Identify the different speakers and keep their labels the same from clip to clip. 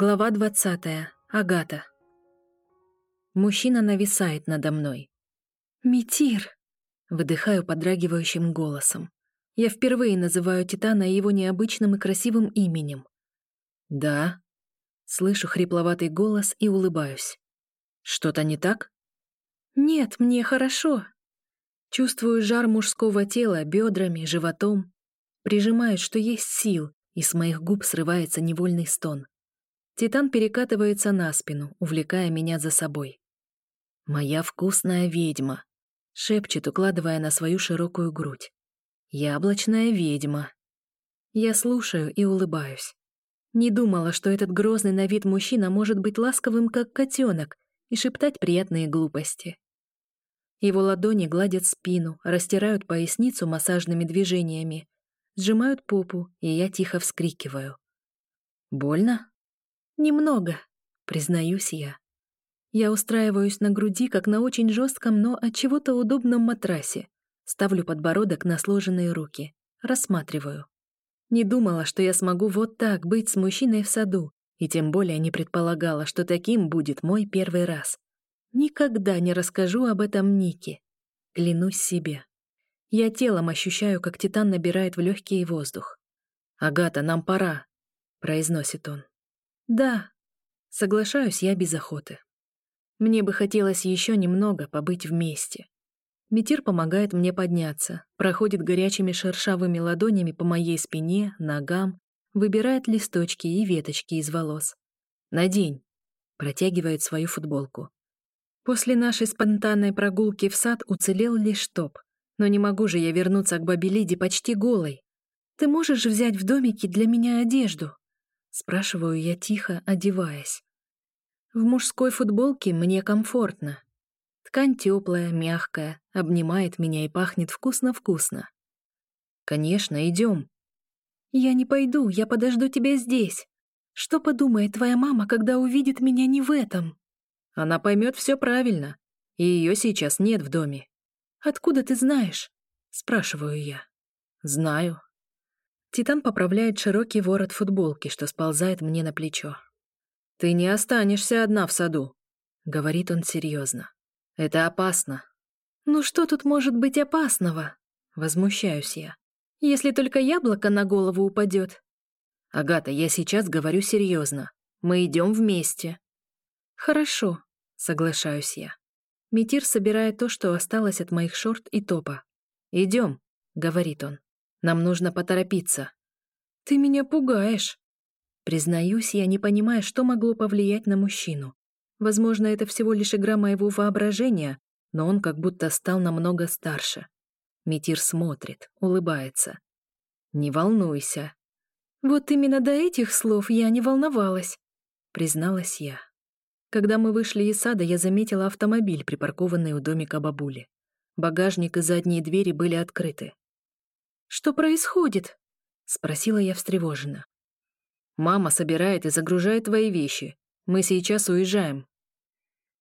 Speaker 1: Глава 20. Агата. Мужчина нависает надо мной. «Митир!» — выдыхаю подрагивающим голосом. Я впервые называю Титана его необычным и красивым именем. «Да?» — слышу хрипловатый голос и улыбаюсь. «Что-то не так?» «Нет, мне хорошо». Чувствую жар мужского тела бедрами, животом. Прижимает, что есть сил, и с моих губ срывается невольный стон. Титан перекатывается на спину, увлекая меня за собой. «Моя вкусная ведьма», — шепчет, укладывая на свою широкую грудь. «Яблочная ведьма». Я слушаю и улыбаюсь. Не думала, что этот грозный на вид мужчина может быть ласковым, как котенок, и шептать приятные глупости. Его ладони гладят спину, растирают поясницу массажными движениями, сжимают попу, и я тихо вскрикиваю. «Больно?» Немного, признаюсь я. Я устраиваюсь на груди, как на очень жестком, но от чего-то удобном матрасе. Ставлю подбородок на сложенные руки. Рассматриваю. Не думала, что я смогу вот так быть с мужчиной в саду, и тем более не предполагала, что таким будет мой первый раз. Никогда не расскажу об этом Нике. Клянусь себе. Я телом ощущаю, как Титан набирает в легкий воздух. «Агата, нам пора», — произносит он. Да, соглашаюсь я без охоты. Мне бы хотелось еще немного побыть вместе. Метир помогает мне подняться, проходит горячими шершавыми ладонями по моей спине, ногам, выбирает листочки и веточки из волос. «Надень», — протягивает свою футболку. После нашей спонтанной прогулки в сад уцелел лишь топ. Но не могу же я вернуться к бабе Лиде почти голой. Ты можешь взять в домике для меня одежду? Спрашиваю я тихо, одеваясь. В мужской футболке мне комфортно. Ткань теплая, мягкая, обнимает меня и пахнет вкусно-вкусно. Конечно, идем. Я не пойду, я подожду тебя здесь. Что подумает твоя мама, когда увидит меня не в этом? Она поймет все правильно, и ее сейчас нет в доме. Откуда ты знаешь? Спрашиваю я. Знаю, Титан поправляет широкий ворот футболки, что сползает мне на плечо. «Ты не останешься одна в саду», — говорит он серьезно. «Это опасно». «Ну что тут может быть опасного?» — возмущаюсь я. «Если только яблоко на голову упадет». «Агата, я сейчас говорю серьезно. Мы идем вместе». «Хорошо», — соглашаюсь я. Метир собирает то, что осталось от моих шорт и топа. «Идем», — говорит он. Нам нужно поторопиться. Ты меня пугаешь. Признаюсь, я не понимаю, что могло повлиять на мужчину. Возможно, это всего лишь игра моего воображения, но он как будто стал намного старше. Митир смотрит, улыбается. «Не волнуйся». «Вот именно до этих слов я не волновалась», — призналась я. Когда мы вышли из сада, я заметила автомобиль, припаркованный у домика бабули. Багажник и задние двери были открыты. «Что происходит?» — спросила я встревоженно. «Мама собирает и загружает твои вещи. Мы сейчас уезжаем».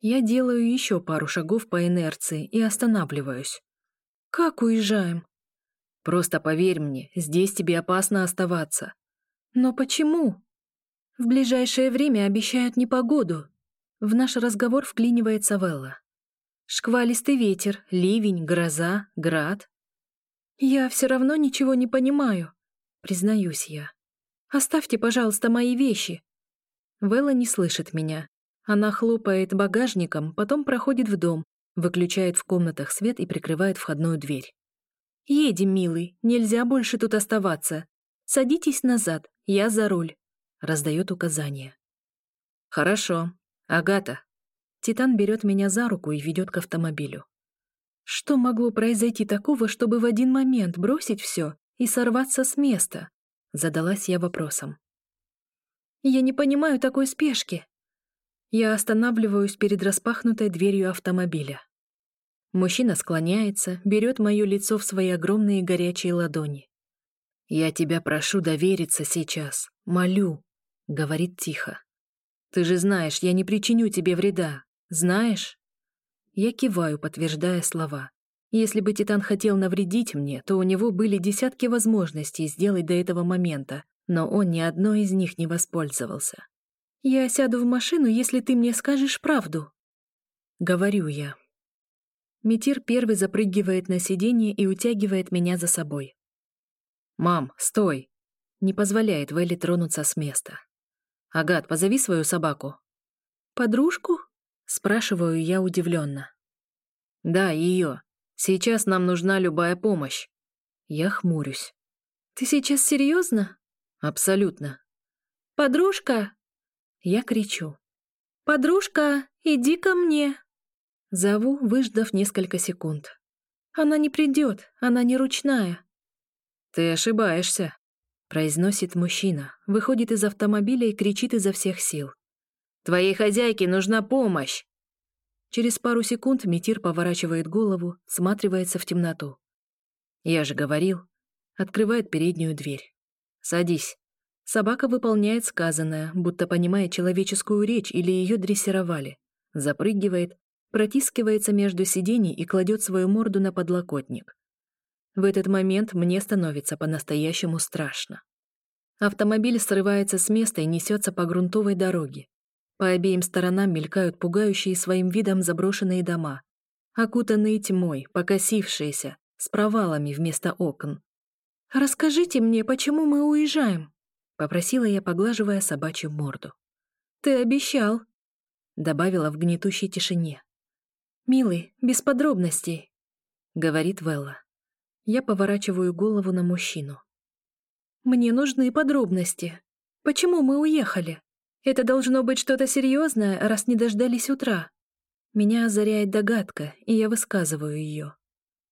Speaker 1: Я делаю еще пару шагов по инерции и останавливаюсь. «Как уезжаем?» «Просто поверь мне, здесь тебе опасно оставаться». «Но почему?» «В ближайшее время обещают непогоду». В наш разговор вклинивается Велла. Шквалистый ветер, ливень, гроза, град. «Я все равно ничего не понимаю», — признаюсь я. «Оставьте, пожалуйста, мои вещи». Вэлла не слышит меня. Она хлопает багажником, потом проходит в дом, выключает в комнатах свет и прикрывает входную дверь. «Едем, милый, нельзя больше тут оставаться. Садитесь назад, я за руль», — раздает указания. «Хорошо. Агата». Титан берет меня за руку и ведет к автомобилю. Что могло произойти такого, чтобы в один момент бросить все и сорваться с места? Задалась я вопросом. Я не понимаю такой спешки. Я останавливаюсь перед распахнутой дверью автомобиля. Мужчина склоняется, берет мое лицо в свои огромные горячие ладони. «Я тебя прошу довериться сейчас, молю», — говорит тихо. «Ты же знаешь, я не причиню тебе вреда, знаешь?» Я киваю, подтверждая слова. Если бы Титан хотел навредить мне, то у него были десятки возможностей сделать до этого момента, но он ни одной из них не воспользовался. Я сяду в машину, если ты мне скажешь правду. Говорю я. Метир первый запрыгивает на сиденье и утягивает меня за собой. «Мам, стой!» Не позволяет Вэлли тронуться с места. «Агат, позови свою собаку». «Подружку?» Спрашиваю я удивленно. «Да, ее. Сейчас нам нужна любая помощь». Я хмурюсь. «Ты сейчас серьезно?» «Абсолютно». «Подружка!» Я кричу. «Подружка, иди ко мне!» Зову, выждав несколько секунд. «Она не придет, она не ручная». «Ты ошибаешься», — произносит мужчина, выходит из автомобиля и кричит изо всех сил. «Твоей хозяйке нужна помощь!» Через пару секунд Митир поворачивает голову, сматривается в темноту. «Я же говорил». Открывает переднюю дверь. «Садись». Собака выполняет сказанное, будто понимает человеческую речь или ее дрессировали. Запрыгивает, протискивается между сидений и кладет свою морду на подлокотник. В этот момент мне становится по-настоящему страшно. Автомобиль срывается с места и несется по грунтовой дороге. По обеим сторонам мелькают пугающие своим видом заброшенные дома, окутанные тьмой, покосившиеся, с провалами вместо окон. «Расскажите мне, почему мы уезжаем?» — попросила я, поглаживая собачью морду. «Ты обещал», — добавила в гнетущей тишине. «Милый, без подробностей», — говорит Велла. Я поворачиваю голову на мужчину. «Мне нужны подробности. Почему мы уехали? Это должно быть что-то серьезное, раз не дождались утра». Меня озаряет догадка, и я высказываю ее.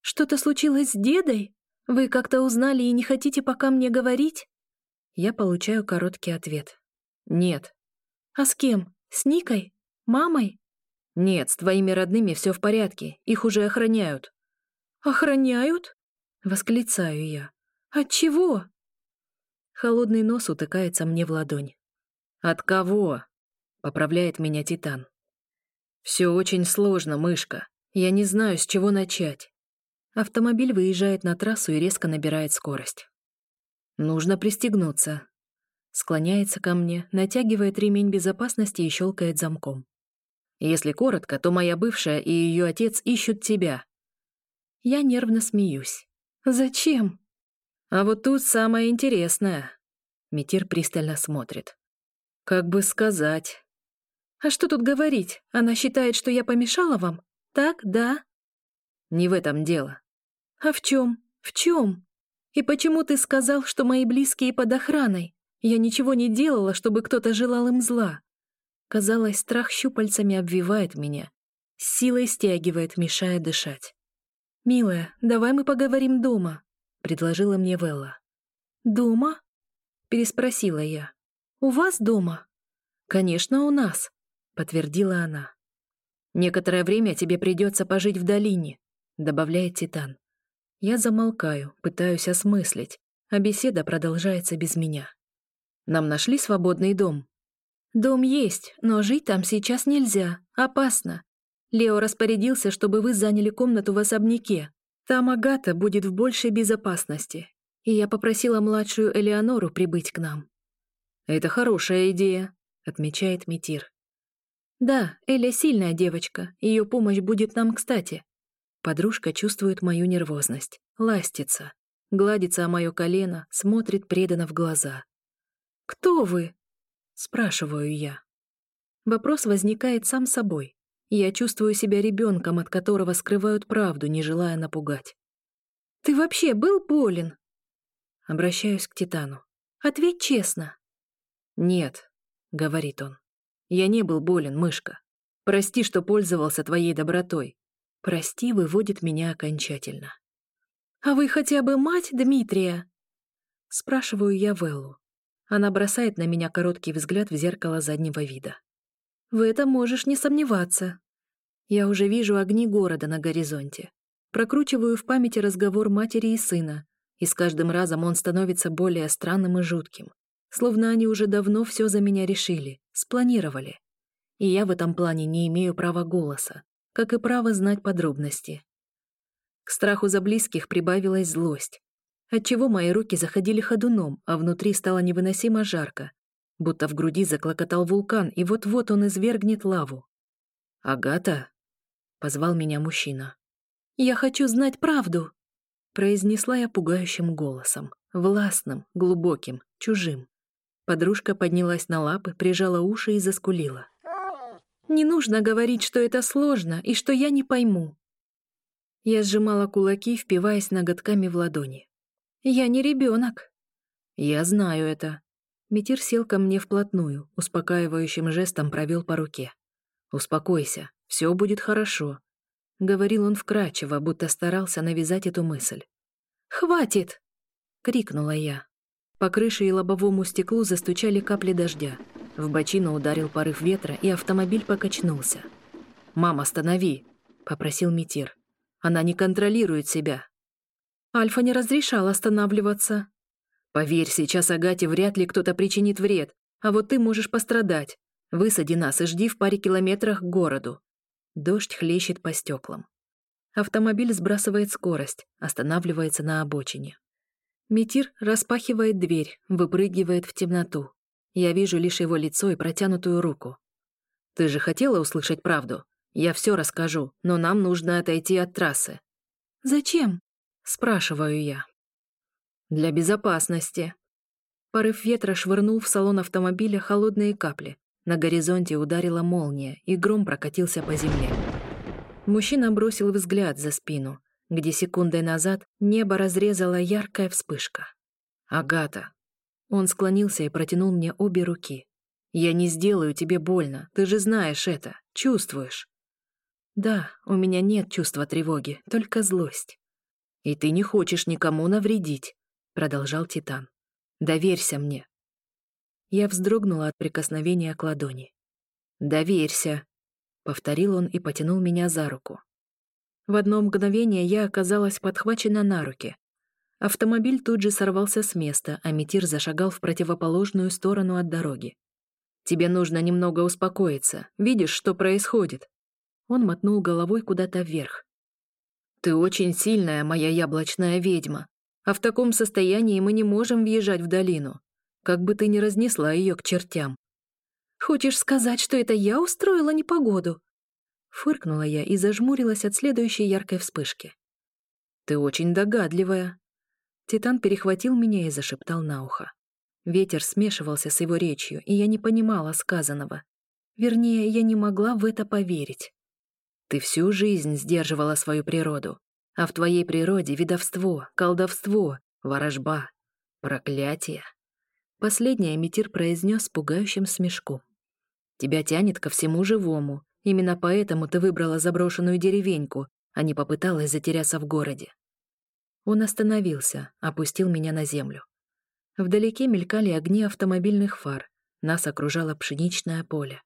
Speaker 1: «Что-то случилось с дедой? Вы как-то узнали и не хотите пока мне говорить?» Я получаю короткий ответ. «Нет». «А с кем? С Никой? Мамой?» «Нет, с твоими родными все в порядке, их уже охраняют». «Охраняют?» — восклицаю я. «От чего?» Холодный нос утыкается мне в ладонь. «От кого?» — поправляет меня Титан. «Все очень сложно, мышка. Я не знаю, с чего начать». Автомобиль выезжает на трассу и резко набирает скорость. «Нужно пристегнуться». Склоняется ко мне, натягивает ремень безопасности и щелкает замком. Если коротко, то моя бывшая и ее отец ищут тебя. Я нервно смеюсь. Зачем? А вот тут самое интересное. Метир пристально смотрит. Как бы сказать. А что тут говорить? Она считает, что я помешала вам? Так, да? Не в этом дело. А в чем? В чем? И почему ты сказал, что мои близкие под охраной? Я ничего не делала, чтобы кто-то желал им зла. Казалось, страх щупальцами обвивает меня, силой стягивает, мешая дышать. «Милая, давай мы поговорим дома», — предложила мне Велла. «Дома?» — переспросила я. «У вас дома?» «Конечно, у нас», — подтвердила она. «Некоторое время тебе придется пожить в долине», — добавляет Титан. Я замолкаю, пытаюсь осмыслить, а беседа продолжается без меня. «Нам нашли свободный дом?» Дом есть, но жить там сейчас нельзя. Опасно. Лео распорядился, чтобы вы заняли комнату в особняке. Там Агата будет в большей безопасности. И я попросила младшую Элеонору прибыть к нам. «Это хорошая идея», — отмечает Митир. «Да, Эля сильная девочка, ее помощь будет нам кстати». Подружка чувствует мою нервозность, ластится, гладится о мое колено, смотрит преданно в глаза. «Кто вы?» Спрашиваю я. Вопрос возникает сам собой. Я чувствую себя ребенком, от которого скрывают правду, не желая напугать. «Ты вообще был болен?» Обращаюсь к Титану. «Ответь честно». «Нет», — говорит он. «Я не был болен, мышка. Прости, что пользовался твоей добротой. Прости выводит меня окончательно». «А вы хотя бы мать Дмитрия?» Спрашиваю я Веллу. Она бросает на меня короткий взгляд в зеркало заднего вида. В этом можешь не сомневаться. Я уже вижу огни города на горизонте. Прокручиваю в памяти разговор матери и сына, и с каждым разом он становится более странным и жутким. Словно они уже давно все за меня решили, спланировали. И я в этом плане не имею права голоса, как и права знать подробности. К страху за близких прибавилась злость, отчего мои руки заходили ходуном, а внутри стало невыносимо жарко. будто в груди заклокотал вулкан, и вот-вот он извергнет лаву. «Агата?» — позвал меня мужчина. «Я хочу знать правду!» — произнесла я пугающим голосом, властным, глубоким, чужим. Подружка поднялась на лапы, прижала уши и заскулила. «Не нужно говорить, что это сложно и что я не пойму». Я сжимала кулаки, впиваясь ноготками в ладони. «Я не ребенок». «Я знаю это». Метир сел ко мне вплотную, успокаивающим жестом провел по руке. «Успокойся, все будет хорошо», — говорил он вкрадчиво, будто старался навязать эту мысль. «Хватит!» — крикнула я. По крыше и лобовому стеклу застучали капли дождя. В бочину ударил порыв ветра, и автомобиль покачнулся. «Мам, останови!» — попросил Митир. «Она не контролирует себя». Альфа не разрешал останавливаться. «Поверь, сейчас Агате вряд ли кто-то причинит вред, а вот ты можешь пострадать. Высади нас и жди в паре километрах к городу». Дождь хлещет по стеклам. Автомобиль сбрасывает скорость, останавливается на обочине. Митир распахивает дверь, выпрыгивает в темноту. Я вижу лишь его лицо и протянутую руку. «Ты же хотела услышать правду? Я все расскажу, но нам нужно отойти от трассы». «Зачем?» — спрашиваю я. «Для безопасности». Порыв ветра швырнул в салон автомобиля холодные капли. На горизонте ударила молния, и гром прокатился по земле. Мужчина бросил взгляд за спину, где секундой назад небо разрезала яркая вспышка. «Агата!» Он склонился и протянул мне обе руки. «Я не сделаю тебе больно, ты же знаешь это, чувствуешь». «Да, у меня нет чувства тревоги, только злость». «И ты не хочешь никому навредить», — продолжал Титан. «Доверься мне». Я вздрогнула от прикосновения к ладони. «Доверься», — повторил он и потянул меня за руку. В одно мгновение я оказалась подхвачена на руки. Автомобиль тут же сорвался с места, а Митир зашагал в противоположную сторону от дороги. «Тебе нужно немного успокоиться. Видишь, что происходит?» Он мотнул головой куда-то вверх. «Ты очень сильная, моя яблочная ведьма. А в таком состоянии мы не можем въезжать в долину. Как бы ты ни разнесла ее к чертям». «Хочешь сказать, что это я устроила непогоду?» Фыркнула я и зажмурилась от следующей яркой вспышки. «Ты очень догадливая». Титан перехватил меня и зашептал на ухо. Ветер смешивался с его речью, и я не понимала сказанного. Вернее, я не могла в это поверить. Ты всю жизнь сдерживала свою природу, а в твоей природе видовство, колдовство, ворожба, проклятие. Последнее Митир произнес с пугающим смешком. Тебя тянет ко всему живому, Именно поэтому ты выбрала заброшенную деревеньку, а не попыталась затеряться в городе. Он остановился, опустил меня на землю. Вдалеке мелькали огни автомобильных фар, нас окружало пшеничное поле.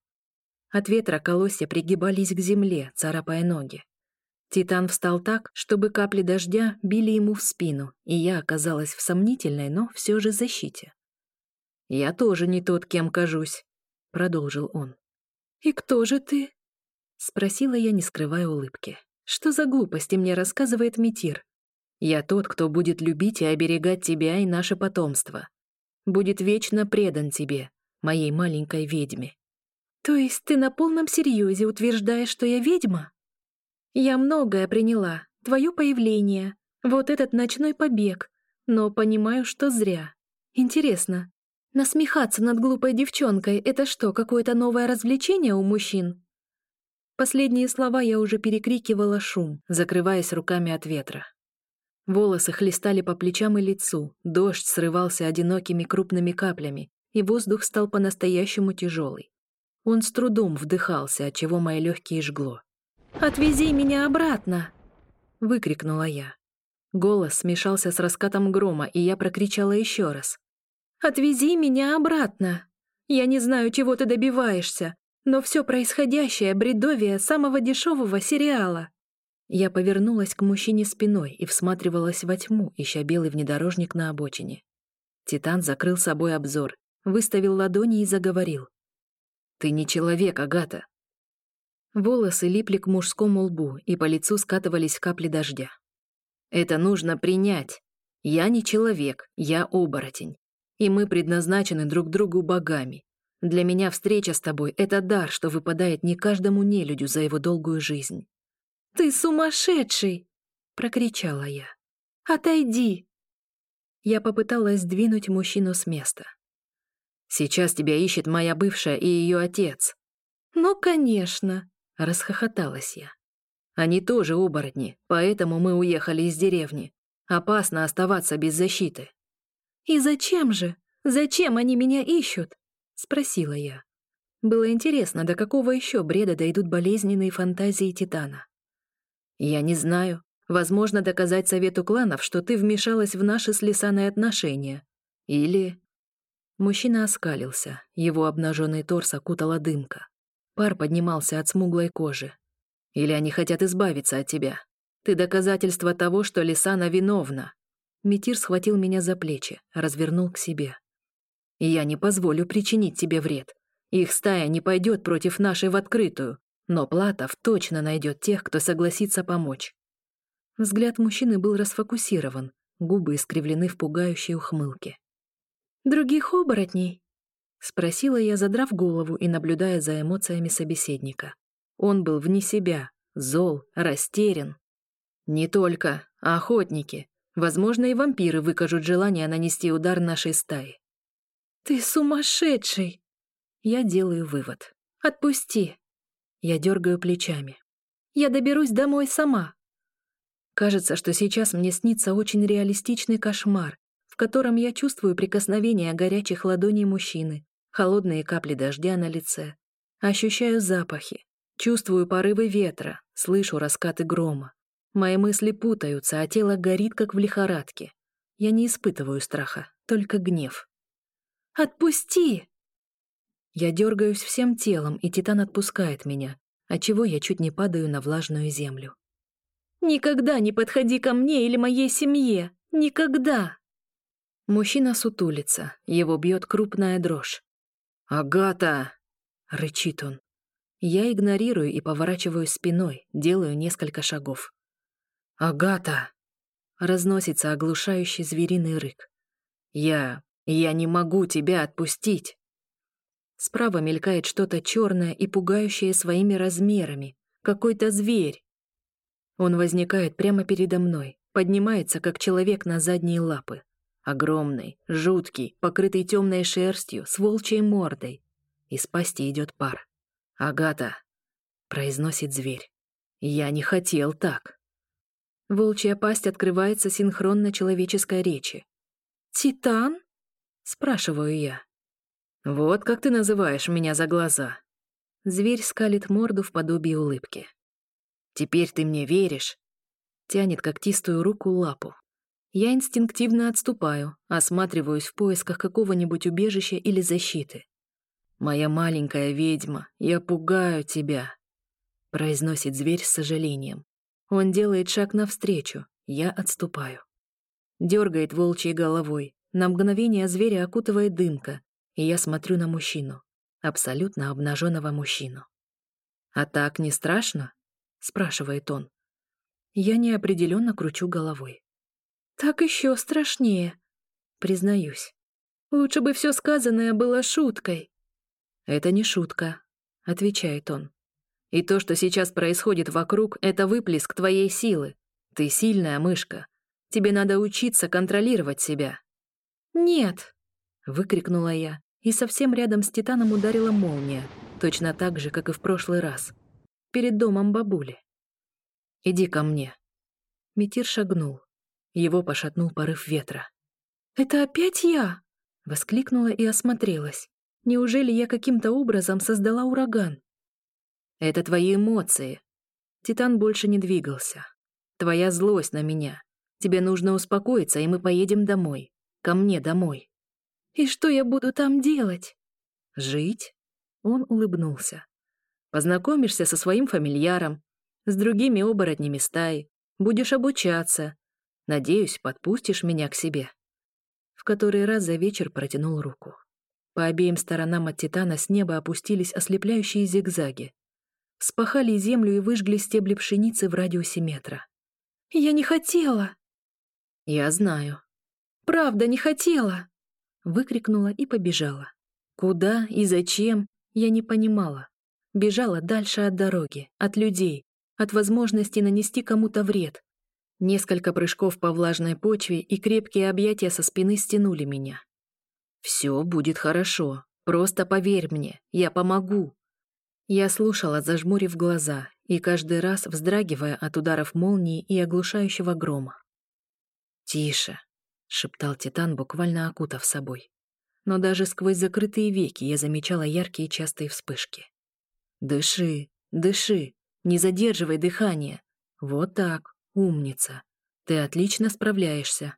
Speaker 1: От ветра колосья пригибались к земле, царапая ноги. Титан встал так, чтобы капли дождя били ему в спину, и я оказалась в сомнительной, но все же защите. «Я тоже не тот, кем кажусь», — продолжил он. «И кто же ты?» Спросила я, не скрывая улыбки. Что за глупости мне рассказывает Митир? Я тот, кто будет любить и оберегать тебя и наше потомство. Будет вечно предан тебе, моей маленькой ведьме. То есть ты на полном серьезе утверждаешь, что я ведьма? Я многое приняла, твое появление, вот этот ночной побег, но понимаю, что зря. Интересно, насмехаться над глупой девчонкой — это что, какое-то новое развлечение у мужчин? Последние слова я уже перекрикивала шум, закрываясь руками от ветра. Волосы хлестали по плечам и лицу, дождь срывался одинокими крупными каплями, и воздух стал по-настоящему тяжелый. Он с трудом вдыхался, отчего мои легкие жгло. «Отвези меня обратно!» — выкрикнула я. Голос смешался с раскатом грома, и я прокричала еще раз. «Отвези меня обратно! Я не знаю, чего ты добиваешься, но все происходящее — бредовие самого дешевого сериала. Я повернулась к мужчине спиной и всматривалась во тьму, ища белый внедорожник на обочине. Титан закрыл собой обзор, выставил ладони и заговорил. «Ты не человек, Агата!» Волосы липли к мужскому лбу, и по лицу скатывались капли дождя. «Это нужно принять. Я не человек, я оборотень. и мы предназначены друг другу богами. Для меня встреча с тобой — это дар, что выпадает не каждому нелюдю за его долгую жизнь. «Ты сумасшедший!» — прокричала я. «Отойди!» Я попыталась сдвинуть мужчину с места. «Сейчас тебя ищет моя бывшая и ее отец». «Ну, конечно!» — расхохоталась я. «Они тоже оборотни, поэтому мы уехали из деревни. Опасно оставаться без защиты». «И зачем же? Зачем они меня ищут?» — спросила я. Было интересно, до какого еще бреда дойдут болезненные фантазии Титана. «Я не знаю. Возможно, доказать совету кланов, что ты вмешалась в наши с Лисаной отношения. Или...» Мужчина оскалился, его обнаженный торс окутала дымка. Пар поднимался от смуглой кожи. «Или они хотят избавиться от тебя. Ты доказательство того, что Лисана виновна». Метир схватил меня за плечи, развернул к себе. «Я не позволю причинить тебе вред. Их стая не пойдет против нашей в открытую, но Платов точно найдет тех, кто согласится помочь. Взгляд мужчины был расфокусирован, губы искривлены в пугающей ухмылке. «Других оборотней?» — спросила я, задрав голову и наблюдая за эмоциями собеседника. Он был вне себя, зол, растерян. «Не только, а охотники. Возможно, и вампиры выкажут желание нанести удар нашей стаи». «Ты сумасшедший!» Я делаю вывод. «Отпусти!» Я дергаю плечами. Я доберусь домой сама. Кажется, что сейчас мне снится очень реалистичный кошмар, в котором я чувствую прикосновение горячих ладоней мужчины, холодные капли дождя на лице, ощущаю запахи, чувствую порывы ветра, слышу раскаты грома. Мои мысли путаются, а тело горит, как в лихорадке. Я не испытываю страха, только гнев. «Отпусти!» Я дергаюсь всем телом, и Титан отпускает меня, отчего я чуть не падаю на влажную землю. «Никогда не подходи ко мне или моей семье! Никогда!» Мужчина сутулится, его бьет крупная дрожь. «Агата!» — рычит он. Я игнорирую и поворачиваюсь спиной, делаю несколько шагов. «Агата!» — разносится оглушающий звериный рык. «Я... я не могу тебя отпустить!» Справа мелькает что-то черное и пугающее своими размерами. Какой-то зверь. Он возникает прямо передо мной, поднимается, как человек на задние лапы. Огромный, жуткий, покрытый темной шерстью, с волчьей мордой. Из пасти идет пар. «Агата!» — произносит зверь. «Я не хотел так!» Волчья пасть открывается синхронно человеческой речи. «Титан?» — спрашиваю я. «Вот как ты называешь меня за глаза». Зверь скалит морду в подобии улыбки. «Теперь ты мне веришь?» Тянет когтистую руку лапу. Я инстинктивно отступаю, осматриваюсь в поисках какого-нибудь убежища или защиты. «Моя маленькая ведьма, я пугаю тебя», — произносит зверь с сожалением. Он делает шаг навстречу, я отступаю. Дергает волчьей головой. На мгновение зверя окутывает дымка, и я смотрю на мужчину, абсолютно обнаженного мужчину. «А так не страшно?» — спрашивает он. Я неопределенно кручу головой. «Так еще страшнее», — признаюсь. «Лучше бы все сказанное было шуткой». «Это не шутка», — отвечает он. «И то, что сейчас происходит вокруг, это выплеск твоей силы. Ты сильная мышка. Тебе надо учиться контролировать себя». «Нет», — выкрикнула я, и совсем рядом с Титаном ударила молния, точно так же, как и в прошлый раз, перед домом бабули. «Иди ко мне». Метир шагнул. Его пошатнул порыв ветра. «Это опять я?» — воскликнула и осмотрелась. «Неужели я каким-то образом создала ураган?» «Это твои эмоции». Титан больше не двигался. «Твоя злость на меня. Тебе нужно успокоиться, и мы поедем домой. Ко мне домой». «И что я буду там делать?» «Жить?» Он улыбнулся. «Познакомишься со своим фамильяром, с другими оборотнями стаи, будешь обучаться. Надеюсь, подпустишь меня к себе». В который раз за вечер протянул руку. По обеим сторонам от Титана с неба опустились ослепляющие зигзаги. Спахали землю и выжгли стебли пшеницы в радиусе метра. «Я не хотела!» «Я знаю». «Правда, не хотела!» Выкрикнула и побежала. Куда и зачем, я не понимала. Бежала дальше от дороги, от людей, от возможности нанести кому-то вред. Несколько прыжков по влажной почве и крепкие объятия со спины стянули меня. «Все будет хорошо. Просто поверь мне, я помогу». Я слушала, зажмурив глаза, и каждый раз вздрагивая от ударов молнии и оглушающего грома. «Тише», — шептал Титан, буквально окутав собой. Но даже сквозь закрытые веки я замечала яркие частые вспышки. «Дыши, дыши, не задерживай дыхание. Вот так, умница. Ты отлично справляешься.